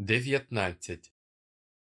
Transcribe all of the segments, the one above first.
19.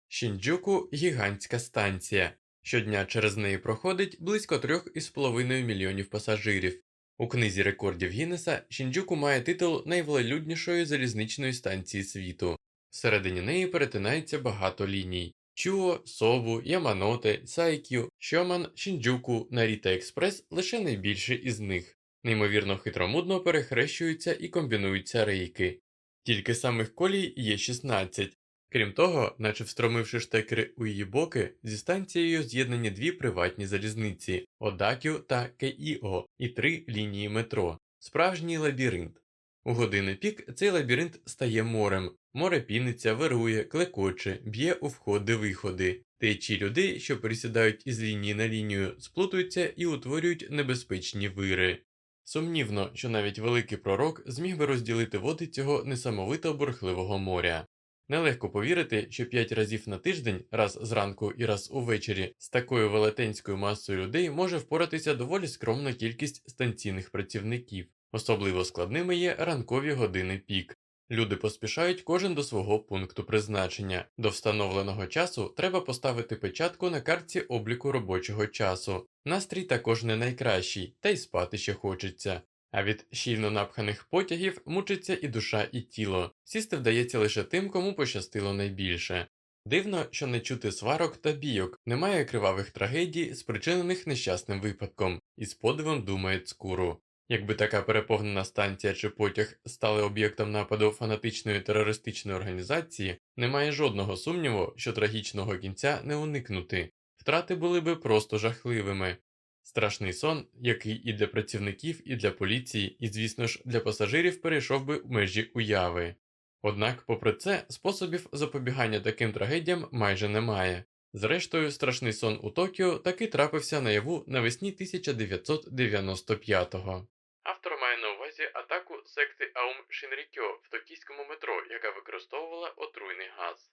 Шінджуку гігантська станція. Щодня через неї проходить близько 3,5 мільйонів пасажирів. У книзі рекордів Гіннеса Шінджуку має титул найвелелюднішої залізничної станції світу. Всередині неї перетинається багато ліній: Чуо, Сову, Яманоте, Сайкю, Щоман, Шінджуку, Наріта Експрес лише найбільші із них. Неймовірно хитромудно перехрещуються і комбінуються рейки. Тільки самих колій є 16. Крім того, наче встромивши штекери у її боки, зі станцією з'єднані дві приватні залізниці Одакю та Кейіо і три лінії метро, справжній лабіринт. У години пік цей лабіринт стає морем, море піниться, вирує, клекоче, б'є у входи-виходи. Течі людей, що пересідають із лінії на лінію, сплутуються і утворюють небезпечні вири. Сумнівно, що навіть великий пророк зміг би розділити води цього несамовито бурхливого моря. Нелегко повірити, що п'ять разів на тиждень, раз зранку і раз увечері, з такою велетенською масою людей може впоратися доволі скромна кількість станційних працівників. Особливо складними є ранкові години пік. Люди поспішають кожен до свого пункту призначення. До встановленого часу треба поставити печатку на картці обліку робочого часу. Настрій також не найкращий, та й спати ще хочеться. А від щільно напханих потягів мучиться і душа, і тіло. Сісти вдається лише тим, кому пощастило найбільше. Дивно, що не чути сварок та бійок, немає кривавих трагедій, спричинених нещасним випадком, і з подивом думає цкуру. Якби така переповнена станція чи потяг стали об'єктом нападу фанатичної терористичної організації, немає жодного сумніву, що трагічного кінця не уникнути. Втрати були би просто жахливими. Страшний сон, який і для працівників, і для поліції, і, звісно ж, для пасажирів перейшов би в межі уяви. Однак, попри це, способів запобігання таким трагедіям майже немає. Зрештою, страшний сон у Токіо таки трапився наяву навесні 1995-го. Автор має на увазі атаку секти Аум Шінрікьо в токійському метро, яка використовувала отруйний газ.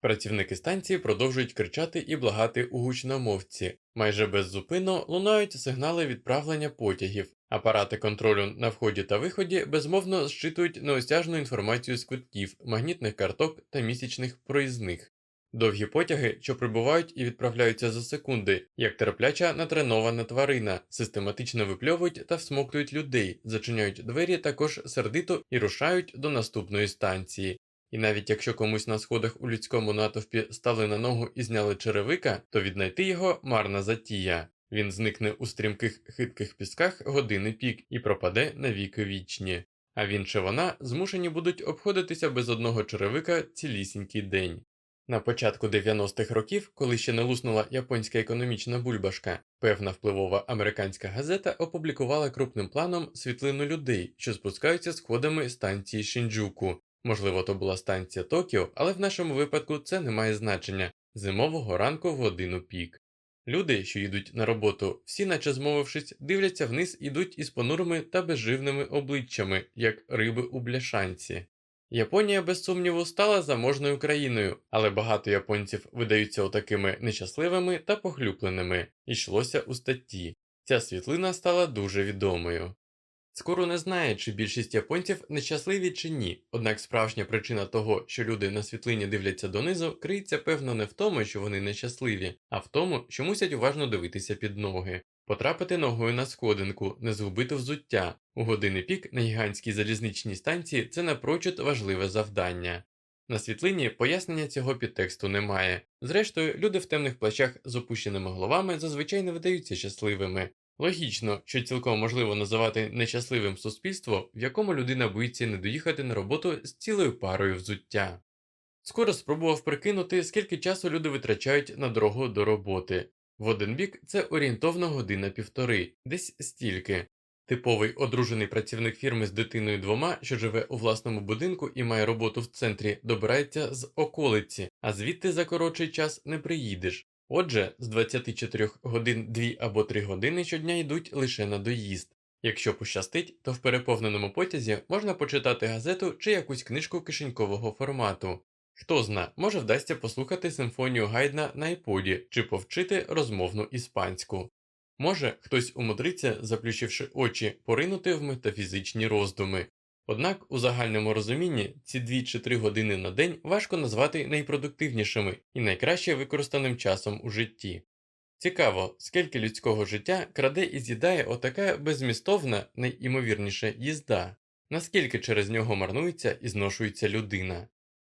Працівники станції продовжують кричати і благати у гучномовці. Майже беззупинно лунають сигнали відправлення потягів. Апарати контролю на вході та виході безмовно зчитують неосяжну інформацію з квитків, магнітних карток та місячних проїзних. Довгі потяги, що прибувають і відправляються за секунди, як терпляча натренована тварина, систематично випльовують та всмоктують людей, зачиняють двері також сердито і рушають до наступної станції. І навіть якщо комусь на сходах у людському натовпі стали на ногу і зняли черевика, то віднайти його марна затія. Він зникне у стрімких хитких пісках години пік і пропаде на віки вічні. А він чи вона змушені будуть обходитися без одного черевика цілісінький день. На початку 90-х років, коли ще не луснула японська економічна бульбашка, певна впливова американська газета опублікувала крупним планом світлину людей, що спускаються сходами станції Шінджуку. Можливо, то була станція Токіо, але в нашому випадку це не має значення зимового ранку в годину пік. Люди, що йдуть на роботу, всі, наче змовившись, дивляться вниз, ідуть із понурими та безживними обличчями, як риби у бляшанці. Японія, без сумніву, стала заможною країною, але багато японців видаються отакими нещасливими та похлюпленими, йшлося у статті. Ця світлина стала дуже відомою. Скоро не знає, чи більшість японців нещасливі чи ні, однак справжня причина того, що люди на світлині дивляться донизу, криється певно не в тому, що вони нещасливі, а в тому, що мусять уважно дивитися під ноги, потрапити ногою на сходинку, не згубити взуття. У години пік на гігантській залізничній станції це напрочуд важливе завдання. На світлині пояснення цього підтексту немає. Зрештою, люди в темних плащах з опущеними головами зазвичай не видаються щасливими. Логічно, що цілком можливо називати нещасливим суспільство, в якому людина боїться не доїхати на роботу з цілою парою взуття. Скоро спробував прикинути, скільки часу люди витрачають на дорогу до роботи. В один бік це орієнтовно година півтори, десь стільки. Типовий одружений працівник фірми з дитиною двома, що живе у власному будинку і має роботу в центрі, добирається з околиці, а звідти за коротший час не приїдеш. Отже, з 24 годин 2 або 3 години щодня йдуть лише на доїзд. Якщо пощастить, то в переповненому потязі можна почитати газету чи якусь книжку кишенькового формату. Хто зна, може вдасться послухати симфонію Гайдна на айподі чи повчити розмовну іспанську. Може, хтось умудриться, заплющивши очі, поринути в метафізичні роздуми. Однак у загальному розумінні ці 2 чи 3 години на день важко назвати найпродуктивнішими і найкраще використаним часом у житті. Цікаво, скільки людського життя краде і з'їдає отака безмістовна, найімовірніше, їзда, наскільки через нього марнується і зношується людина.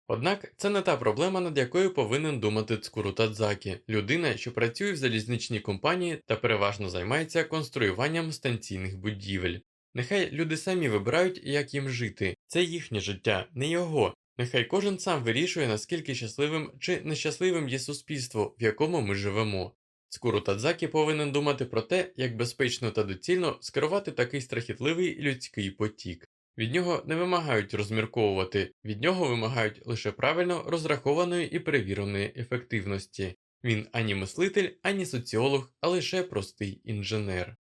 Однак це не та проблема, над якою повинен думати Цкуру Тадзакі, людина, що працює в залізничній компанії та переважно займається конструюванням станційних будівель. Нехай люди самі вибирають, як їм жити, це їхнє життя, не його. Нехай кожен сам вирішує, наскільки щасливим чи нещасливим є суспільство, в якому ми живемо. Скуру Тадзакі повинен думати про те, як безпечно та доцільно скерувати такий страхітливий людський потік. Від нього не вимагають розмірковувати, від нього вимагають лише правильно розрахованої і перевіреної ефективності. Він ані мислитель, ані соціолог, а лише простий інженер.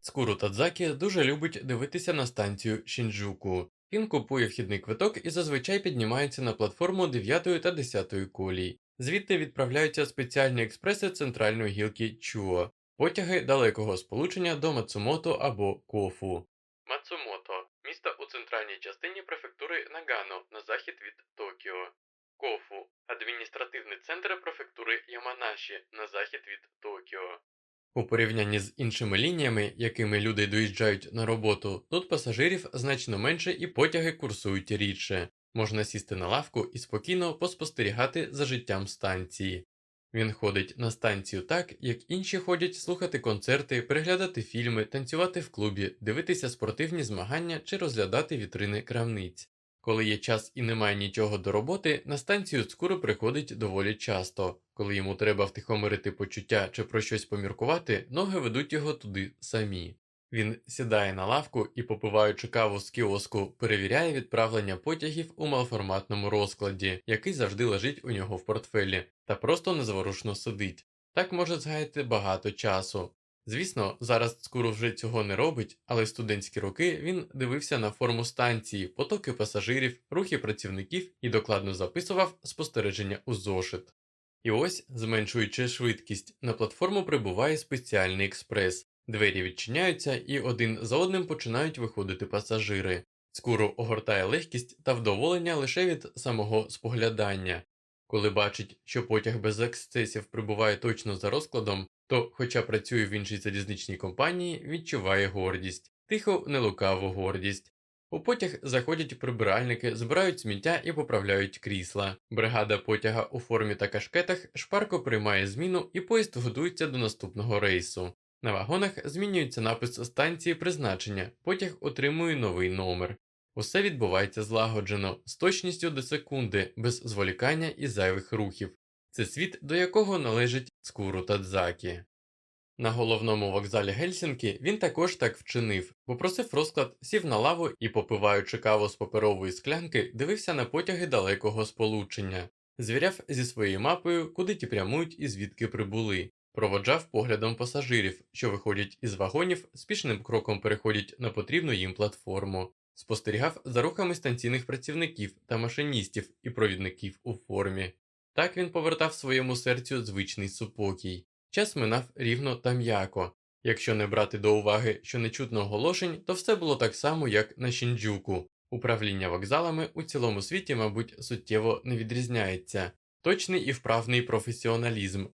Скуру Тадзакі дуже любить дивитися на станцію Шінджуку. Він купує вхідний квиток і зазвичай піднімається на платформу 9 та 10 колій. Звідти відправляються спеціальні експреси центральної гілки Чуо, потяги далекого сполучення до Мацумото або Кофу. Мацумото місто у центральній частині префектури Нагано на захід від Токіо. Кофу адміністративний центр префектури Яманаші на захід від Токіо. У порівнянні з іншими лініями, якими люди доїжджають на роботу, тут пасажирів значно менше і потяги курсують рідше. Можна сісти на лавку і спокійно поспостерігати за життям станції. Він ходить на станцію так, як інші ходять слухати концерти, переглядати фільми, танцювати в клубі, дивитися спортивні змагання чи розглядати вітрини крамниць. Коли є час і немає нічого до роботи, на станцію цкуру приходить доволі часто. Коли йому треба втихомирити почуття чи про щось поміркувати, ноги ведуть його туди самі. Він сідає на лавку і, попиваючи каву з кіоску, перевіряє відправлення потягів у малформатному розкладі, який завжди лежить у нього в портфелі, та просто незворушно сидить. Так може згаяти багато часу. Звісно, зараз Цкуру вже цього не робить, але студентські роки він дивився на форму станції, потоки пасажирів, рухи працівників і докладно записував спостереження у зошит. І ось, зменшуючи швидкість, на платформу прибуває спеціальний експрес. Двері відчиняються і один за одним починають виходити пасажири. Скуру огортає легкість та вдоволення лише від самого споглядання. Коли бачить, що потяг без ексцесів прибуває точно за розкладом, то, хоча працює в іншій залізничній компанії, відчуває гордість, тихо, нелукаву гордість. У потяг заходять прибиральники, збирають сміття і поправляють крісла. Бригада потяга у формі та кашкетах шпарко приймає зміну і поїзд готується до наступного рейсу. На вагонах змінюється напис станції призначення, потяг отримує новий номер. Усе відбувається злагоджено, з точністю до секунди, без зволікання і зайвих рухів. Це світ, до якого належить Скуру Тадзакі. На головному вокзалі Гельсінкі він також так вчинив, попросив розклад, сів на лаву і, попиваючи каву з паперової склянки, дивився на потяги далекого сполучення, звіряв зі своєю мапою, куди ті прямують і звідки прибули, проводжав поглядом пасажирів, що виходять із вагонів, спішним кроком переходять на потрібну їм платформу, спостерігав за рухами станційних працівників та машиністів і провідників у формі. Так він повертав своєму серцю звичний супокій. Час минав рівно та м'яко. Якщо не брати до уваги, що не чутно оголошень, то все було так само, як на Шінджуку. Управління вокзалами у цілому світі, мабуть, суттєво не відрізняється, точний і вправний професіоналізм.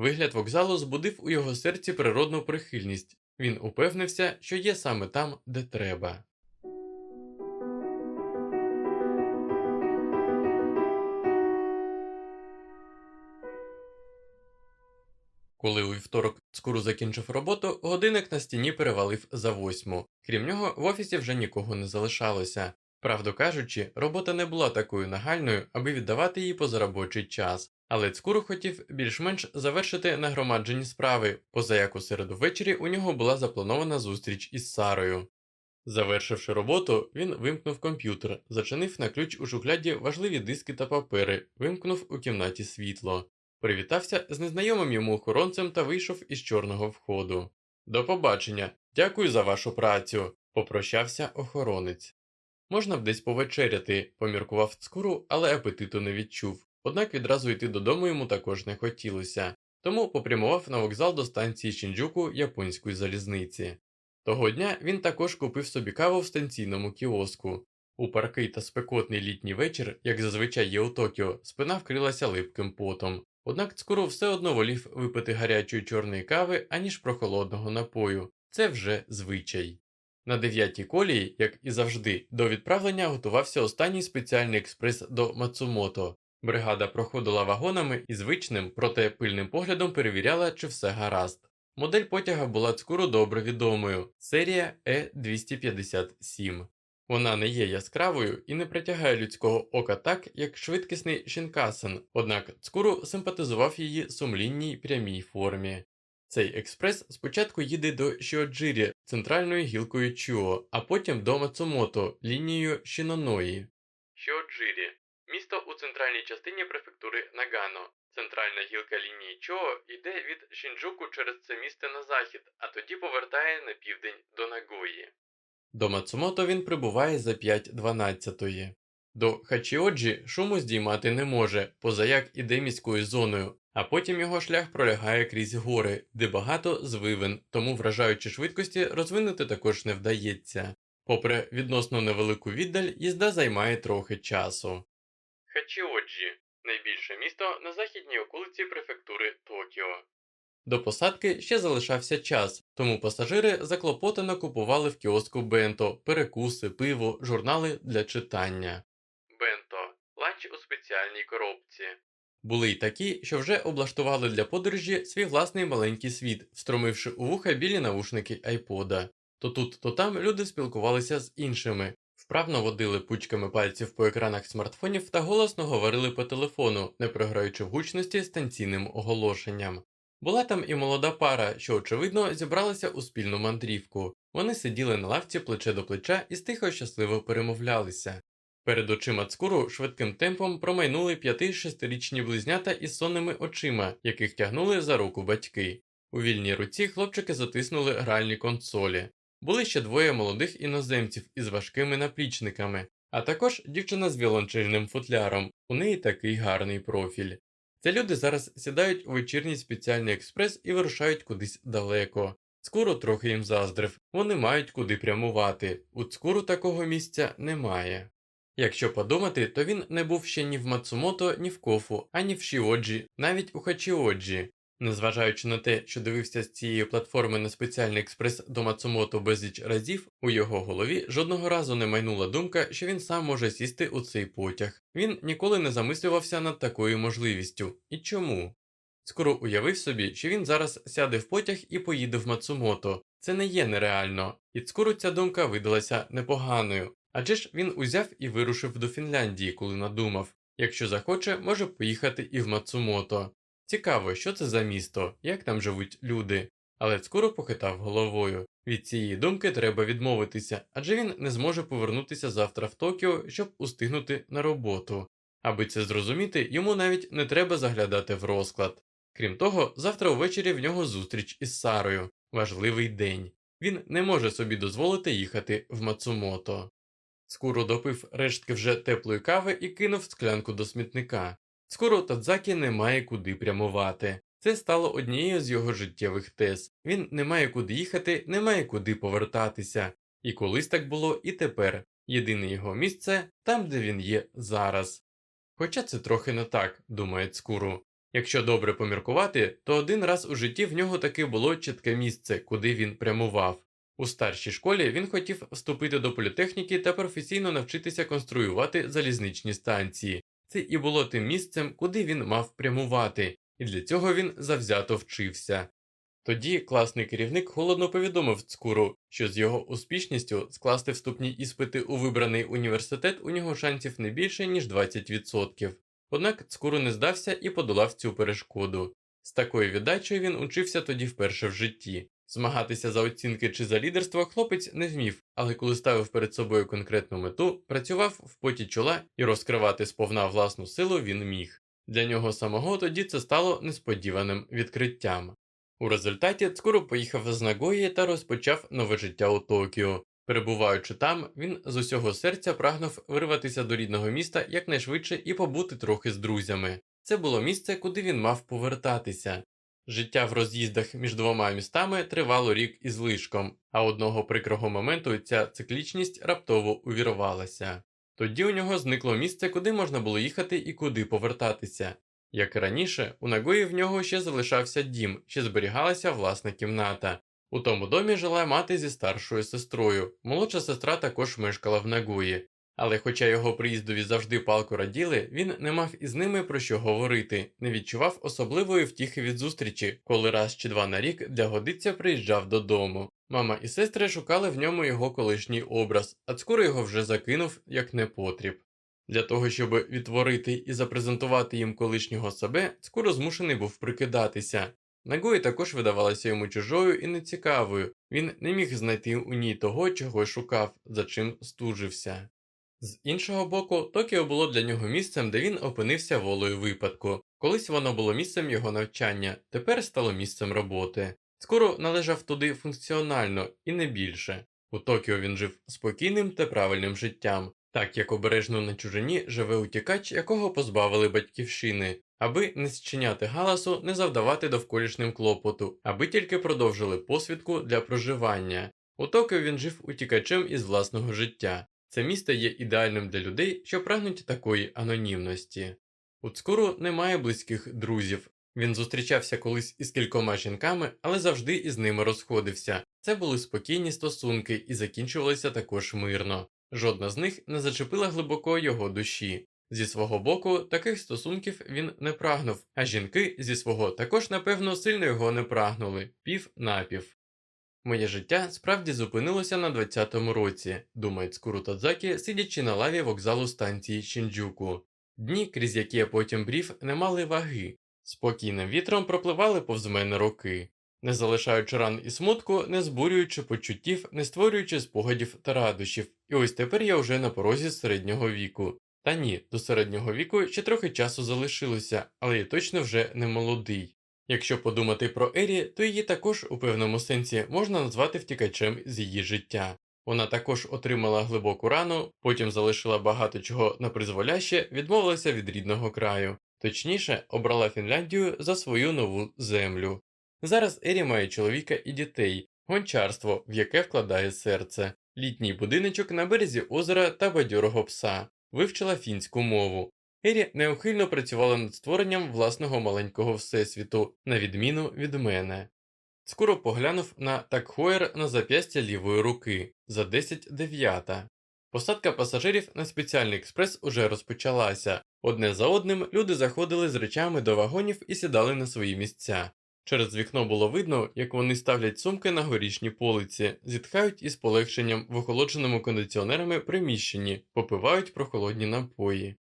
Вигляд вокзалу збудив у його серці природну прихильність. Він упевнився, що є саме там, де треба. Коли у вівторок Цкуру закінчив роботу, годинник на стіні перевалив за восьму. Крім нього, в офісі вже нікого не залишалося. Правду кажучи, робота не була такою нагальною, аби віддавати її поза робочий час, але Цкуру хотів більш-менш завершити нагромаджені справи, поза як у середу ввечері у нього була запланована зустріч із Сарою. Завершивши роботу, він вимкнув комп'ютер, зачинив на ключ у шухляді важливі диски та папери, вимкнув у кімнаті світло. Привітався з незнайомим йому охоронцем та вийшов із чорного входу. До побачення, дякую за вашу працю, попрощався охоронець. Можна б десь повечеряти, поміркував цкуру, але апетиту не відчув. Однак відразу йти додому йому також не хотілося, тому попрямував на вокзал до станції Шінджуку японської залізниці. Того дня він також купив собі каву в станційному кіоску. У паркий та спекотний літній вечір, як зазвичай є у Токіо, спина вкрилася липким потом. Однак Цкуро все одно волів випити гарячої чорної кави, аніж прохолодного напою. Це вже звичай. На дев'ятій колії, як і завжди, до відправлення готувався останній спеціальний експрес до Мацумото. Бригада проходила вагонами і звичним, проте пильним поглядом перевіряла, чи все гаразд. Модель потяга була цкуру добре відомою серія Е257. Вона не є яскравою і не притягає людського ока так, як швидкісний Шинкасен, однак цкуру симпатизував її сумлінній прямій формі. Цей експрес спочатку їде до Шіоджирі центральною гілкою Чуо, а потім до Мацумото лінією Шіноної. Шіоджирі місто у центральній частині префектури Нагано. Центральна гілка лінії Чоо йде від Шінджуку через це місце на захід, а тоді повертає на південь до Нагої. До Мацумото він прибуває за 5.12. До Хачіоджі шуму здіймати не може, поза як іде міською зоною, а потім його шлях пролягає крізь гори, де багато звивин, тому вражаючи швидкості розвинути також не вдається. Попри відносно невелику віддаль, їзда займає трохи часу. Хачіоджі найбільше місто на західній околиці префектури Токіо. До посадки ще залишався час, тому пасажири заклопотано купували в кіоску бенто, перекуси, пиво, журнали для читання. Бенто ланч у спеціальній коробці. Були й такі, що вже облаштували для подорожі свій власний маленький світ, встромивши у вуха білі навушники айпода. То тут, то там люди спілкувалися з іншими, вправно водили пучками пальців по екранах смартфонів та голосно говорили по телефону, не програючи в гучності станційним оголошенням. Була там і молода пара, що, очевидно, зібралася у спільну мандрівку. Вони сиділи на лавці плече до плеча і стихо щасливо перемовлялися. Перед очима цкуру швидким темпом промайнули п'яти-шестирічні близнята із сонними очима, яких тягнули за руку батьки. У вільній руці хлопчики затиснули гральні консолі. Були ще двоє молодих іноземців із важкими наплічниками, а також дівчина з віолончельним футляром, у неї такий гарний профіль. Ці люди зараз сідають у вечірній спеціальний експрес і вирушають кудись далеко. Цкуру трохи їм заздрив, вони мають куди прямувати. У цкуру такого місця немає. Якщо подумати, то він не був ще ні в Мацумото, ні в Кофу, ані в Шіоджі, навіть у Хачіоджі. Незважаючи на те, що дивився з цієї платформи на спеціальний експрес до Мацумото безліч разів, у його голові жодного разу не майнула думка, що він сам може сісти у цей потяг. Він ніколи не замислювався над такою можливістю. І чому? Скоро уявив собі, що він зараз сяде в потяг і поїде в Мацумото. Це не є нереально, і скоро ця думка видалася непоганою. Адже ж він узяв і вирушив до Фінляндії, коли надумав. Якщо захоче, може поїхати і в Мацумото. Цікаво, що це за місто, як там живуть люди. Але скоро похитав головою. Від цієї думки треба відмовитися, адже він не зможе повернутися завтра в Токіо, щоб устигнути на роботу. Аби це зрозуміти, йому навіть не треба заглядати в розклад. Крім того, завтра ввечері в нього зустріч із Сарою важливий день. Він не може собі дозволити їхати в Мацумото. Скоро допив рештки вже теплої кави і кинув склянку до смітника. Скоро Тадзакі не має куди прямувати. Це стало однією з його життєвих тез. Він не має куди їхати, не має куди повертатися. І колись так було, і тепер. Єдине його місце там, де він є зараз. Хоча це трохи не так, думає Цкуру. Якщо добре поміркувати, то один раз у житті в нього таки було чітке місце, куди він прямував. У старшій школі він хотів вступити до політехніки та професійно навчитися конструювати залізничні станції. Це і було тим місцем, куди він мав прямувати, і для цього він завзято вчився. Тоді класний керівник холодно повідомив Цкуру, що з його успішністю скласти вступні іспити у вибраний університет у нього шансів не більше, ніж 20%. Однак Цкуру не здався і подолав цю перешкоду. З такою віддачею він учився тоді вперше в житті. Змагатися за оцінки чи за лідерство хлопець не вмів, але коли ставив перед собою конкретну мету, працював в поті чола і розкривати сповна власну силу він міг. Для нього самого тоді це стало несподіваним відкриттям. У результаті Цкуру поїхав з Нагої та розпочав нове життя у Токіо. Перебуваючи там, він з усього серця прагнув вирватися до рідного міста якнайшвидше і побути трохи з друзями. Це було місце, куди він мав повертатися. Життя в роз'їздах між двома містами тривало рік із лишком, а одного прикрого моменту ця циклічність раптово увірвалася. Тоді у нього зникло місце, куди можна було їхати і куди повертатися. Як і раніше, у Нагої в нього ще залишався дім, ще зберігалася власна кімната. У тому домі жила мати зі старшою сестрою. Молодша сестра також мешкала в Нагої. Але хоча його приїздові завжди палко раділи, він не мав із ними про що говорити, не відчував особливої втіхи від зустрічі, коли раз чи два на рік для годиця приїжджав додому. Мама і сестри шукали в ньому його колишній образ, а скоро його вже закинув як непотріб. Для того, щоб відтворити і запрезентувати їм колишнього себе, скоро змушений був прикидатися. Нагої також видавалася йому чужою і нецікавою, він не міг знайти у ній того, чого шукав, за чим стужився. З іншого боку, Токіо було для нього місцем, де він опинився волею випадку. Колись воно було місцем його навчання, тепер стало місцем роботи. Скоро належав туди функціонально і не більше. У Токіо він жив спокійним та правильним життям, так як обережно на чужині живе утікач, якого позбавили батьківщини, аби не зчиняти галасу, не завдавати довколішнім клопоту, аби тільки продовжили посвідку для проживання. У Токіо він жив утікачем із власного життя. Це місто є ідеальним для людей, що прагнуть такої анонімності. У Цкуру немає близьких друзів. Він зустрічався колись із кількома жінками, але завжди із ними розходився. Це були спокійні стосунки і закінчувалися також мирно. Жодна з них не зачепила глибоко його душі. Зі свого боку, таких стосунків він не прагнув, а жінки зі свого також, напевно, сильно його не прагнули пів напів. Моє життя справді зупинилося на 20-му році, думає Цкуру Тадзакі, сидячи на лаві вокзалу станції Шінджуку. Дні, крізь які я потім брів, не мали ваги, спокійним вітром пропливали повз мене роки, не залишаючи ран і смутку, не збурюючи почуттів, не створюючи спогадів та радощів, і ось тепер я вже на порозі середнього віку. Та ні, до середнього віку ще трохи часу залишилося, але я точно вже не молодий. Якщо подумати про Ері, то її також у певному сенсі можна назвати втікачем з її життя. Вона також отримала глибоку рану, потім залишила багато чого на призволяще, відмовилася від рідного краю, точніше, обрала Фінляндію за свою нову землю. Зараз Ері має чоловіка і дітей, гончарство, в яке вкладає серце, літній будиночок на березі озера та бадьорого пса, вивчила фінську мову. Ері неухильно працювала над створенням власного маленького всесвіту, на відміну від мене. Скоро поглянув на такхоєр на зап'ястя лівої руки за 10 дев'ята. Посадка пасажирів на спеціальний експрес уже розпочалася. Одне за одним люди заходили з речами до вагонів і сідали на свої місця. Через вікно було видно, як вони ставлять сумки на горішні полиці, зітхають із полегшенням в охолодженому кондиціонерами приміщенні, попивають прохолодні напої.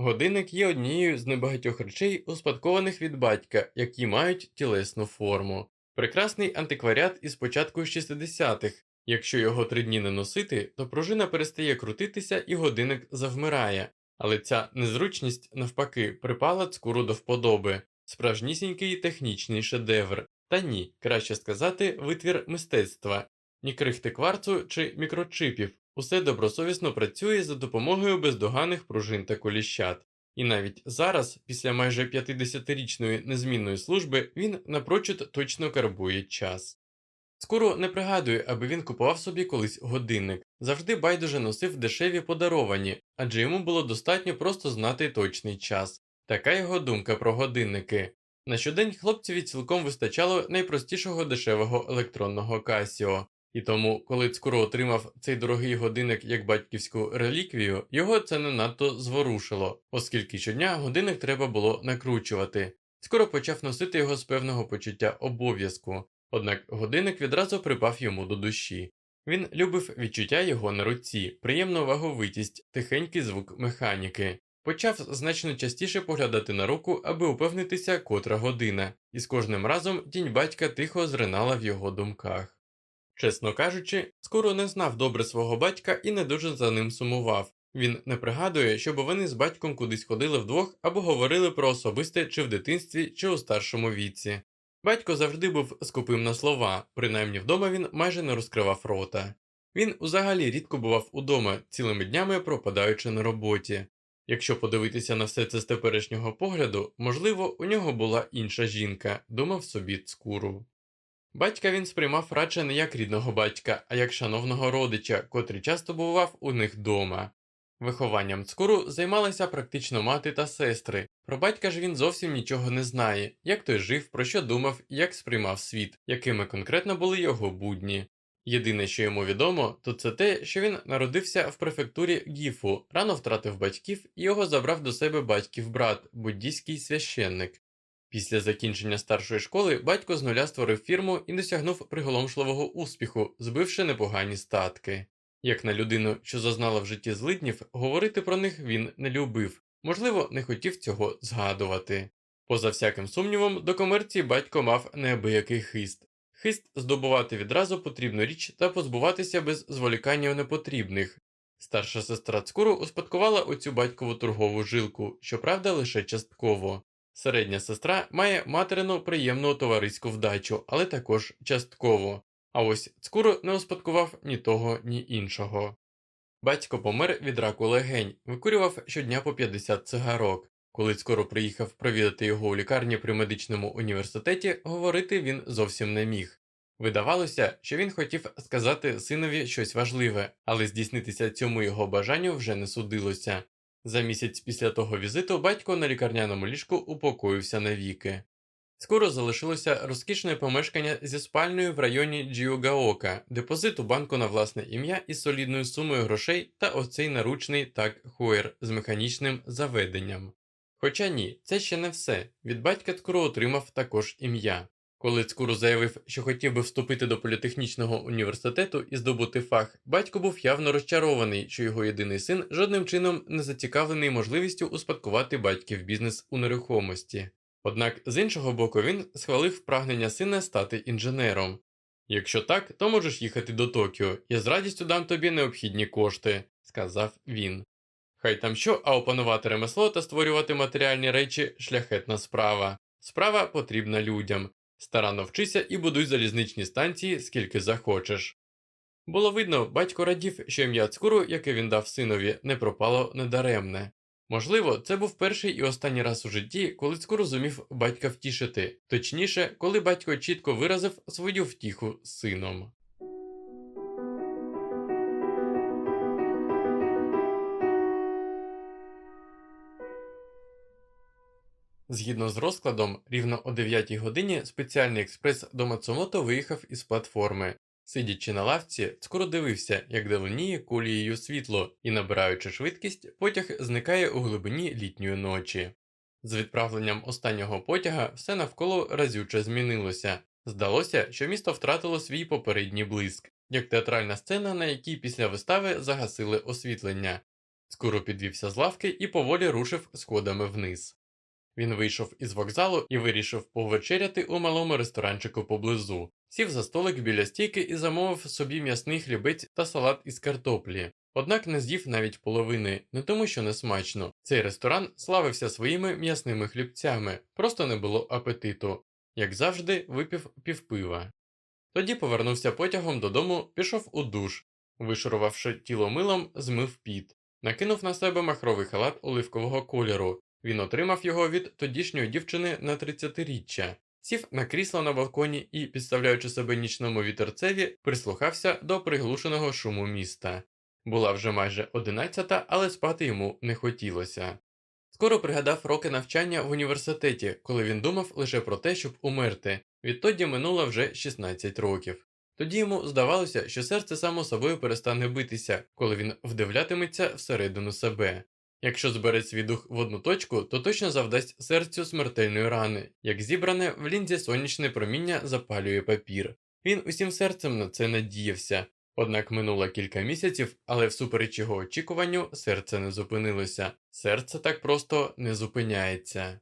Годинник є однією з небагатьох речей, успадкованих від батька, які мають тілесну форму. Прекрасний антикваріат із початку 60-х. Якщо його три дні не носити, то пружина перестає крутитися і годинник завмирає, але ця незручність, навпаки, припала цкуру до вподоби, справжнісінький технічний шедевр. Та ні, краще сказати, витвір мистецтва, ні крихти кварцу чи мікрочипів, усе добросовісно працює за допомогою бездоганних пружин та коліщат. І навіть зараз, після майже 50-річної незмінної служби, він напрочуд точно карбує час. Скоро не пригадую, аби він купував собі колись годинник, завжди байдуже носив дешеві подаровані, адже йому було достатньо просто знати точний час. Така його думка про годинники. На щодень хлопцеві цілком вистачало найпростішого дешевого електронного Casio. І тому, коли Цкуро отримав цей дорогий годинник як батьківську реліквію, його це не надто зворушило, оскільки щодня годинник треба було накручувати. Скоро почав носити його з певного почуття обов'язку, однак годинник відразу припав йому до душі. Він любив відчуття його на руці, приємну ваговитість, тихенький звук механіки. Почав значно частіше поглядати на руку, аби упевнитися, котра година, і з кожним разом тінь батька тихо зринала в його думках. Чесно кажучи, скоро не знав добре свого батька і не дуже за ним сумував. Він не пригадує, щоб вони з батьком кудись ходили вдвох або говорили про особисте чи в дитинстві, чи у старшому віці. Батько завжди був скупим на слова, принаймні вдома він майже не розкривав рота. Він взагалі рідко бував удома, цілими днями пропадаючи на роботі. Якщо подивитися на все це з теперішнього погляду, можливо, у нього була інша жінка, думав собі цкуру. Батька він сприймав радше не як рідного батька, а як шановного родича, котрий часто бував у них вдома. Вихованням цкуру займалися практично мати та сестри. Про батька ж він зовсім нічого не знає, як той жив, про що думав як сприймав світ, якими конкретно були його будні. Єдине, що йому відомо, то це те, що він народився в префектурі Гіфу, рано втратив батьків і його забрав до себе батьків брат, буддійський священник. Після закінчення старшої школи батько з нуля створив фірму і досягнув приголомшливого успіху, збивши непогані статки. Як на людину, що зазнала в житті злиднів, говорити про них він не любив, можливо, не хотів цього згадувати. Поза всяким сумнівом, до комерції батько мав неабиякий хист. Хист здобувати відразу потрібну річ та позбуватися без зволікання непотрібних. Старша сестра Цкуру успадкувала оцю батькову торгову жилку, щоправда, лише частково. Середня сестра має материну приємну товариську вдачу, але також частково. А ось Цкуру не успадкував ні того, ні іншого. Батько помер від раку легень, викурював щодня по 50 цигарок. Коли скоро приїхав провідати його у лікарні при медичному університеті, говорити він зовсім не міг. Видавалося, що він хотів сказати синові щось важливе, але здійснитися цьому його бажанню вже не судилося. За місяць після того візиту батько на лікарняному ліжку упокоївся навіки. Скоро залишилося розкішне помешкання зі спальнею в районі Джіогаока, депозит у банку на власне ім'я із солідною сумою грошей та оцей наручний так Хуер з механічним заведенням. Хоча ні, це ще не все. Від батька Цкуру отримав також ім'я. Коли Цкуру заявив, що хотів би вступити до політехнічного університету і здобути фах, батько був явно розчарований, що його єдиний син жодним чином не зацікавлений можливістю успадкувати батьків бізнес у нерухомості. Однак з іншого боку він схвалив прагнення сина стати інженером. Якщо так, то можеш їхати до Токіо, я з радістю дам тобі необхідні кошти, сказав він. Хай там що, а опанувати ремесло та створювати матеріальні речі шляхетна справа. Справа потрібна людям. Старанно вчися і будуй залізничні станції, скільки захочеш. Було видно, батько радів, що ім'я цкуру, яке він дав синові, не пропало недаремне. Можливо, це був перший і останній раз у житті, коли Цкуру зумів батька втішити, точніше, коли батько чітко виразив свою втіху з сином. Згідно з розкладом, рівно о 9 годині спеціальний експрес до Мацумото виїхав із платформи. Сидячи на лавці, скоро дивився, як даленіє кулією світло, і, набираючи швидкість, потяг зникає у глибині літньої ночі. З відправленням останнього потяга все навколо разюче змінилося. Здалося, що місто втратило свій попередній блиск, як театральна сцена, на якій після вистави загасили освітлення. Скоро підвівся з лавки і поволі рушив сходами вниз. Він вийшов із вокзалу і вирішив повечеряти у малому ресторанчику поблизу, сів за столик біля стійки і замовив собі м'ясний хлібець та салат із картоплі. Однак не з'їв навіть половини, не тому, що не смачно. Цей ресторан славився своїми м'ясними хлібцями, просто не було апетиту. Як завжди, випів півпива. Тоді повернувся потягом додому, пішов у душ, вишурувавши тіло милом, змив піт, накинув на себе махровий халат оливкового кольору, він отримав його від тодішньої дівчини на 30-річчя, сів на крісло на балконі і, підставляючи себе нічному вітерцеві, прислухався до приглушеного шуму міста. Була вже майже одинадцята, але спати йому не хотілося. Скоро пригадав роки навчання в університеті, коли він думав лише про те, щоб умерти. Відтоді минуло вже 16 років. Тоді йому здавалося, що серце само собою перестане битися, коли він вдивлятиметься всередину себе. Якщо збере свій дух в одну точку, то точно завдасть серцю смертельної рани, як зібране в лінзі сонячне проміння запалює папір. Він усім серцем на це надіявся. Однак минуло кілька місяців, але всупереч його очікуванню серце не зупинилося. Серце так просто не зупиняється.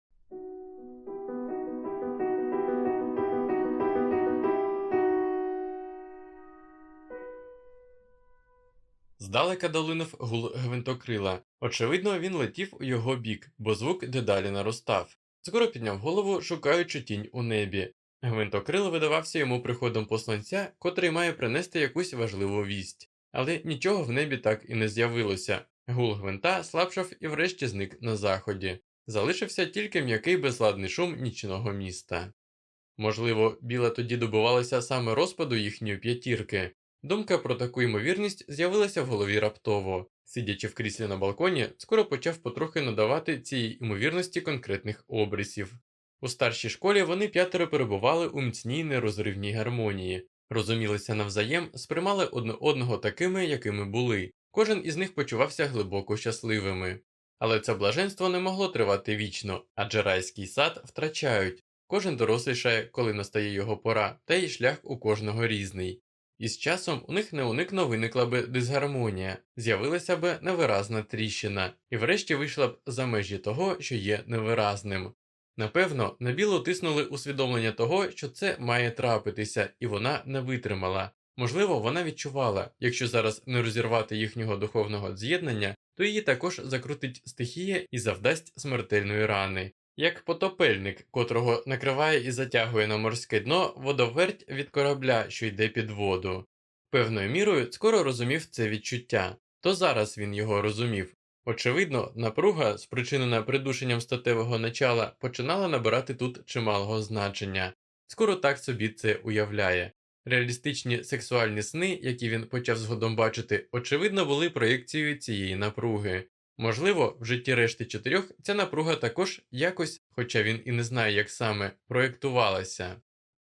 Здалека долинув гул гвинтокрила. Очевидно, він летів у його бік, бо звук дедалі наростав. Скоро підняв голову, шукаючи тінь у небі. Гвинтокрил видавався йому приходом посланця, котрий має принести якусь важливу вість. Але нічого в небі так і не з'явилося. Гул гвинта слабшав і врешті зник на заході. Залишився тільки м'який безладний шум нічного міста. Можливо, біла тоді добувалася саме розпаду їхньої п'ятірки. Думка про таку ймовірність з'явилася в голові раптово. Сидячи в кріслі на балконі, скоро почав потрохи надавати цій ймовірності конкретних обрисів. У старшій школі вони п'ятеро перебували у міцній нерозривній гармонії, розумілися навзаєм, сприймали одне одного такими, якими були. Кожен із них почувався глибоко щасливими. Але це блаженство не могло тривати вічно, адже райський сад втрачають. Кожен дорослішає, коли настає його пора, та й шлях у кожного різний. І з часом у них неуникно виникла би дисгармонія, з'явилася би невиразна тріщина, і врешті вийшла б за межі того, що є невиразним. Напевно, на білу тиснули усвідомлення того, що це має трапитися, і вона не витримала. Можливо, вона відчувала, якщо зараз не розірвати їхнього духовного з'єднання, то її також закрутить стихія і завдасть смертельної рани. Як потопельник, котрого накриває і затягує на морське дно водоверть від корабля, що йде під воду. Певною мірою скоро розумів це відчуття, то зараз він його розумів. Очевидно, напруга, спричинена придушенням статевого начала, починала набирати тут чималого значення. Скоро так собі це уявляє. Реалістичні сексуальні сни, які він почав згодом бачити, очевидно були проєкцією цієї напруги. Можливо, в житті решти чотирьох ця напруга також якось, хоча він і не знає, як саме, проєктувалася.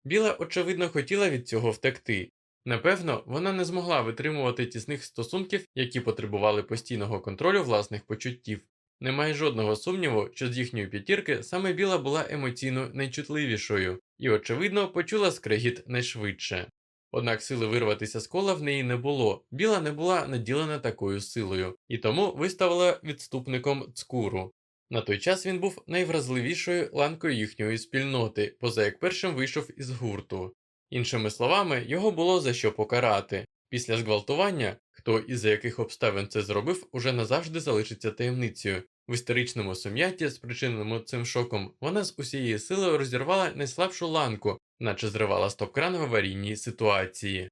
Біла, очевидно, хотіла від цього втекти. Напевно, вона не змогла витримувати тісних стосунків, які потребували постійного контролю власних почуттів. Немає жодного сумніву, що з їхньої п'ятірки саме Біла була емоційно найчутливішою і, очевидно, почула скрегіт найшвидше. Однак сили вирватися з кола в неї не було, біла не була наділена такою силою, і тому виставила відступником цкуру. На той час він був найвразливішою ланкою їхньої спільноти, поза як першим вийшов із гурту. Іншими словами, його було за що покарати. Після зґвалтування, хто і за яких обставин це зробив, уже назавжди залишиться таємницею. В історичному сум'ятті, спричиненому цим шоком, вона з усієї сили розірвала найслабшу ланку, наче зривала стоп-кран в аварійній ситуації.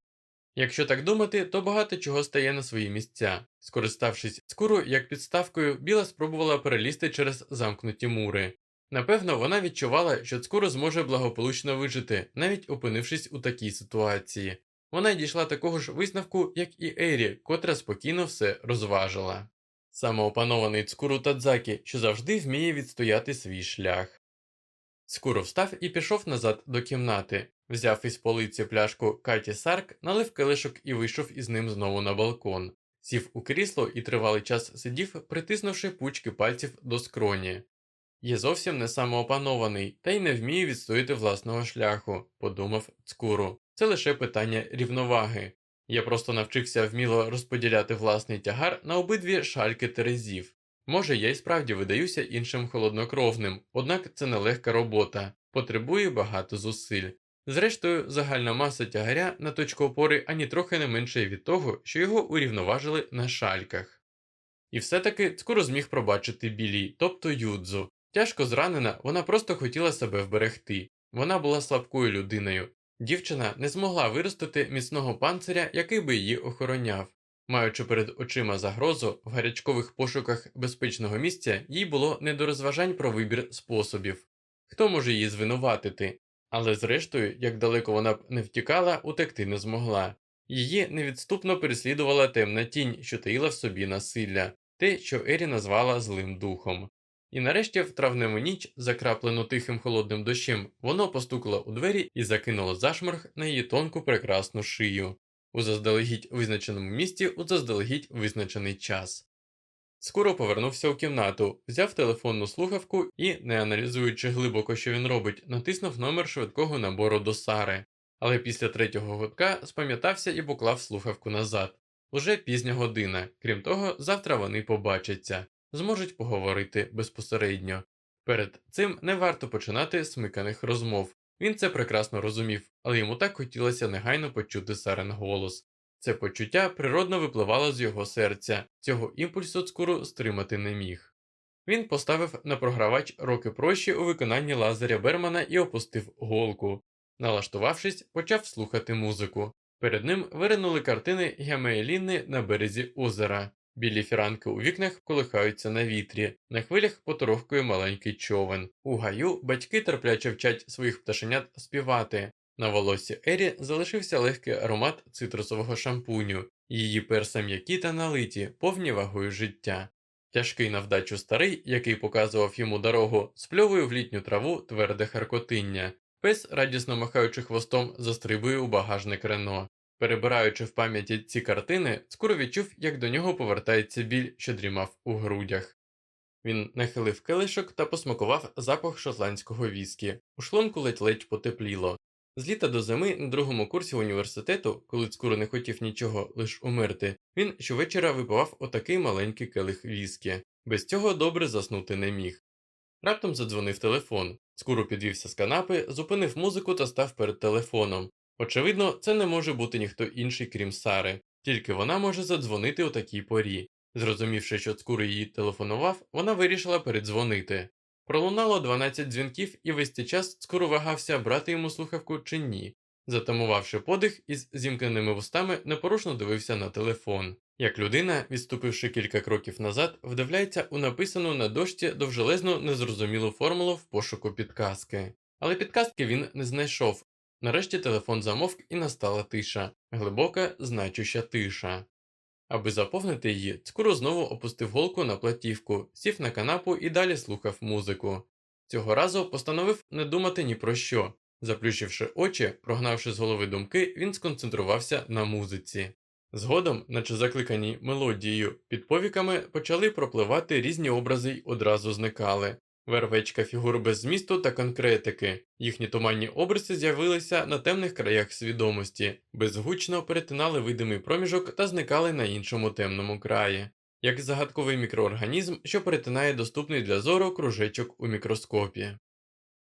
Якщо так думати, то багато чого стає на свої місця. Скориставшись скуру як підставкою, Біла спробувала перелізти через замкнуті мури. Напевно, вона відчувала, що скоро зможе благополучно вижити, навіть опинившись у такій ситуації. Вона дійшла такого ж висновку, як і Ейрі, котра спокійно все розважила. Самоопанований Цкуру Тадзакі, що завжди вміє відстояти свій шлях. Скуро встав і пішов назад до кімнати, взяв із полиці пляшку Каті Сарк, налив келишок і вийшов із ним знову на балкон, сів у крісло і тривалий час сидів, притиснувши пучки пальців до скроні. Є зовсім не самоопанований та й не вміє відстояти власного шляху, подумав Цкуру. Це лише питання рівноваги. Я просто навчився вміло розподіляти власний тягар на обидві шальки терезів. Може, я й справді видаюся іншим холоднокровним, однак це нелегка робота, потребує багато зусиль. Зрештою, загальна маса тягаря на точку опори ані трохи не менше від того, що його урівноважили на шальках. І все-таки скоро зміг пробачити білій, тобто юдзу. Тяжко зранена, вона просто хотіла себе вберегти. Вона була слабкою людиною. Дівчина не змогла виростити міцного панциря, який би її охороняв. Маючи перед очима загрозу, в гарячкових пошуках безпечного місця їй було не до розважань про вибір способів. Хто може її звинуватити? Але зрештою, як далеко вона б не втікала, утекти не змогла. Її невідступно переслідувала темна тінь, що таїла в собі насилля, те, що Ері назвала злим духом. І нарешті в травневу ніч, закраплену тихим холодним дощем, воно постукало у двері і закинуло зашморг на її тонку прекрасну шию у заздалегідь визначеному місці у заздалегідь визначений час. Скоро повернувся у кімнату, взяв телефонну слухавку і, не аналізуючи глибоко, що він робить, натиснув номер швидкого набору до Сари, але після третього гудка спам'ятався і поклав слухавку назад. Уже пізня година, крім того, завтра вони побачаться, зможуть поговорити безпосередньо. Перед цим не варто починати смиканих розмов, він це прекрасно розумів, але йому так хотілося негайно почути Сарен голос. Це почуття природно випливало з його серця, цього імпульсу цкуру стримати не міг. Він поставив на програвач роки прощі у виконанні лазаря Бермана і опустив голку. Налаштувавшись, почав слухати музику. Перед ним виринули картини Гямееліни на березі озера. Білі фіранки у вікнах колихаються на вітрі, на хвилях поторохкує маленький човен. У гаю батьки терпляче вчать своїх пташенят співати. На волоссі Ері залишився легкий аромат цитрусового шампуню, її перса м'які та налиті, повні вагою життя. Тяжкий на вдачу старий, який показував йому дорогу, спльовує в літню траву тверде харкотиння. Пес, радісно махаючи хвостом, застрибує у багажник Рено. Перебираючи в пам'яті ці картини, скоро відчув, як до нього повертається біль, що дрімав у грудях. Він нахилив келишок та посмакував запах шотландського віскі. У шлунку ледь-ледь потепліло. З літа до зими на другому курсі університету, коли Цкуро не хотів нічого, лиш умерти, він щовечора випивав отакий маленький келих віскі. Без цього добре заснути не міг. Раптом задзвонив телефон. Цкуро підвівся з канапи, зупинив музику та став перед телефоном. Очевидно, це не може бути ніхто інший, крім Сари, тільки вона може задзвонити у такій порі. Зрозумівши, що Цкуро її телефонував, вона вирішила передзвонити. Пролунало 12 дзвінків, і весь цей час Цкуро вагався, брати йому слухавку чи ні. Затамувавши подих із зімкненими вустами, непорушно дивився на телефон. Як людина, відступивши кілька кроків назад, вдивляється у написану на дошці довжелезну незрозумілу формулу в пошуку підказки. Але підказки він не знайшов. Нарешті телефон замовк і настала тиша, глибока, значуща тиша. Аби заповнити її, Цкуро знову опустив голку на платівку, сів на канапу і далі слухав музику. Цього разу постановив не думати ні про що. Заплющивши очі, прогнавши з голови думки, він сконцентрувався на музиці. Згодом, наче закликані мелодією, під повіками почали пропливати різні образи й одразу зникали. Вервечка фігур без змісту та конкретики. Їхні туманні обриси з'явилися на темних краях свідомості, безгучно перетинали видимий проміжок та зникали на іншому темному краї, як загадковий мікроорганізм, що перетинає доступний для зору кружечок у мікроскопі.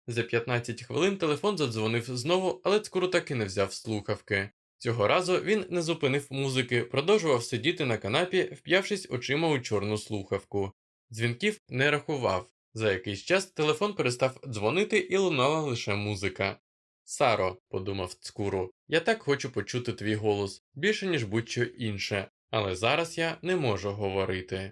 За 15 хвилин телефон задзвонив знову, але Цкуру таки не взяв слухавки. Цього разу він не зупинив музики, продовжував сидіти на канапі, вп'явшись очима у чорну слухавку. Дзвінків не рахував. За якийсь час телефон перестав дзвонити і лунала лише музика. Саро, подумав Цкуру, я так хочу почути твій голос більше, ніж будь-що інше, але зараз я не можу говорити.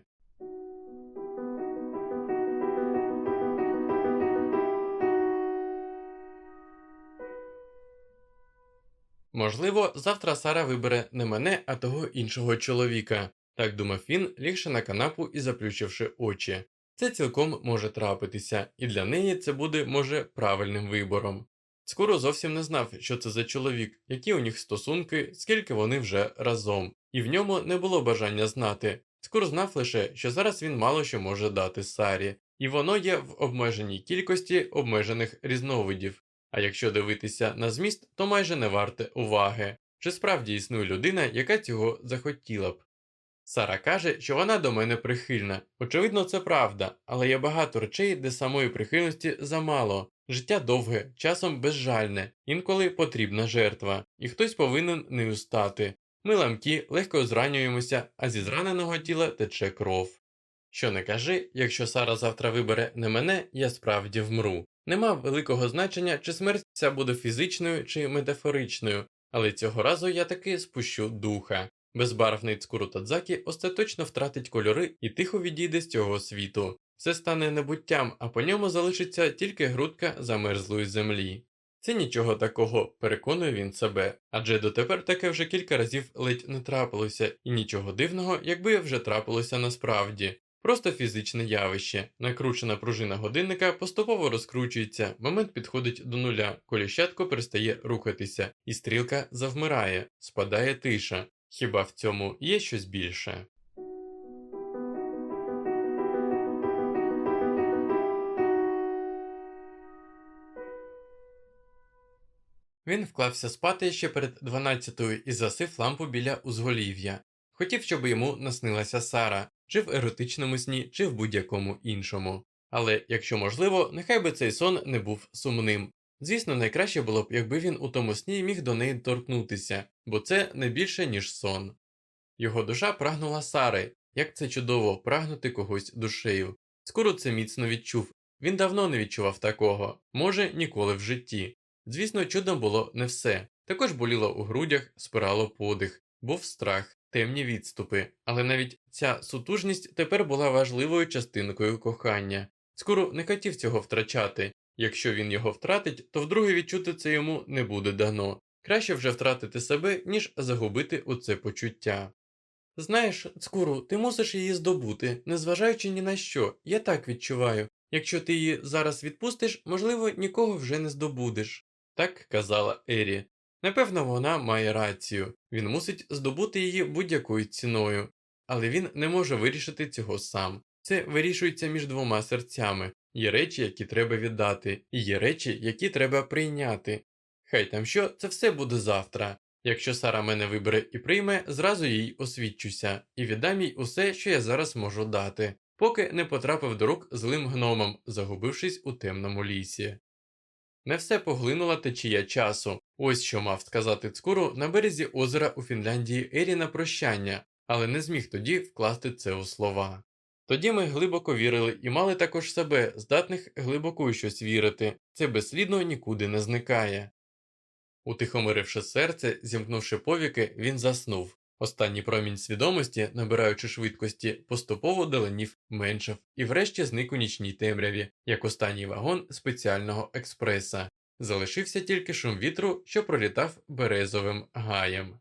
Можливо, завтра Сара вибере не мене, а того іншого чоловіка, так думав він, лігши на канапу і заплющивши очі. Це цілком може трапитися, і для неї це буде, може, правильним вибором. Скоро зовсім не знав, що це за чоловік, які у них стосунки, скільки вони вже разом, і в ньому не було бажання знати. Скоро знав лише, що зараз він мало що може дати Сарі, і воно є в обмеженій кількості обмежених різновидів. А якщо дивитися на зміст, то майже не варте уваги, чи справді існує людина, яка цього захотіла б. Сара каже, що вона до мене прихильна. Очевидно, це правда, але є багато речей, де самої прихильності замало. Життя довге, часом безжальне, інколи потрібна жертва, і хтось повинен нею стати. Ми ламкі легко зранюємося, а зі зраненого тіла тече кров. Що не кажи, якщо Сара завтра вибере не мене, я справді вмру. Нема великого значення, чи смерть ця буде фізичною чи метафоричною, але цього разу я таки спущу духа. Безбарвний Цкуру Тадзакі остаточно втратить кольори і тихо відійде з цього світу. Все стане небуттям, а по ньому залишиться тільки грудка замерзлої землі. Це нічого такого, переконує він себе, адже дотепер таке вже кілька разів ледь не трапилося, і нічого дивного, якби вже трапилося насправді. Просто фізичне явище. Накручена пружина годинника поступово розкручується, момент підходить до нуля, коліщатко перестає рухатися, і стрілка завмирає, спадає тиша. Хіба в цьому є щось більше? Він вклався спати ще перед дванадцятою і засив лампу біля узголів'я. Хотів, щоб йому наснилася Сара, чи в еротичному сні, чи в будь-якому іншому. Але, якщо можливо, нехай би цей сон не був сумним. Звісно, найкраще було б, якби він у тому сні міг до неї торкнутися, бо це не більше, ніж сон. Його душа прагнула Сари, як це чудово прагнути когось душею. Скоро це міцно відчув. Він давно не відчував такого, може, ніколи в житті. Звісно, чудом було не все. Також боліло у грудях, спирало подих, був страх, темні відступи, але навіть ця сутужність тепер була важливою частинкою кохання. Скоро не хотів цього втрачати. Якщо він його втратить, то вдруге відчути це йому не буде дано. Краще вже втратити себе, ніж загубити у це почуття. Знаєш, Цкуру, ти мусиш її здобути, незважаючи ні на що, я так відчуваю. Якщо ти її зараз відпустиш, можливо, нікого вже не здобудеш. Так казала Ері. Напевно, вона має рацію, він мусить здобути її будь-якою ціною, але він не може вирішити цього сам. Це вирішується між двома серцями. Є речі, які треба віддати, і є речі, які треба прийняти. Хай там що, це все буде завтра. Якщо Сара мене вибере і прийме, зразу їй освідчуся і віддам їй усе, що я зараз можу дати, поки не потрапив до рук злим гномом, загубившись у темному лісі. Не все поглинула течія часу. Ось що мав сказати Цкуру на березі озера у Фінляндії Ері на прощання, але не зміг тоді вкласти це у слова. Тоді ми глибоко вірили і мали також себе, здатних глибоко у щось вірити, це безслідно нікуди не зникає. Утихомиривши серце, зімкнувши повіки, він заснув. Останній промінь свідомості, набираючи швидкості, поступово даленів меншав і врешті зник у нічній темряві, як останній вагон спеціального експреса. Залишився тільки шум вітру, що пролітав березовим гаєм.